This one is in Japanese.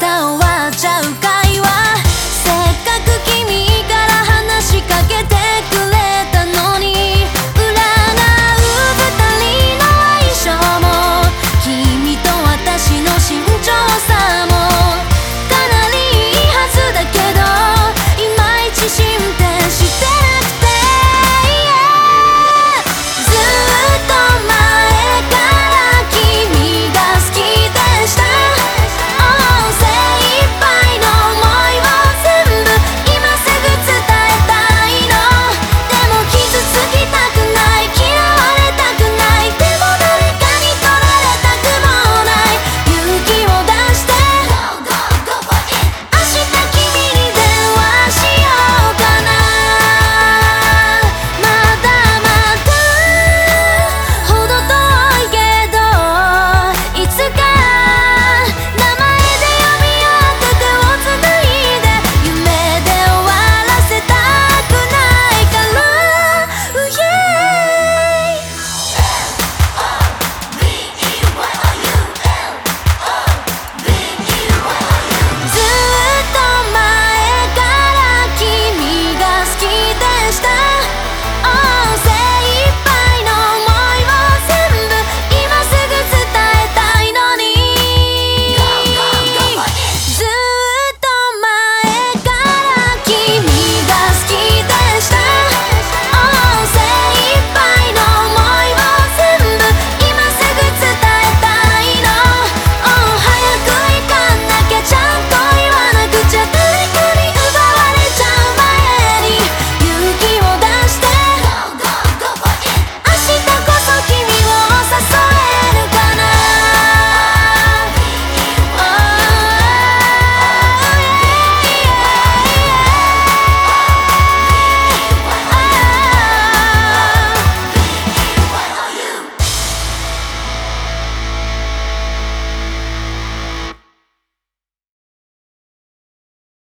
た終わっちゃうか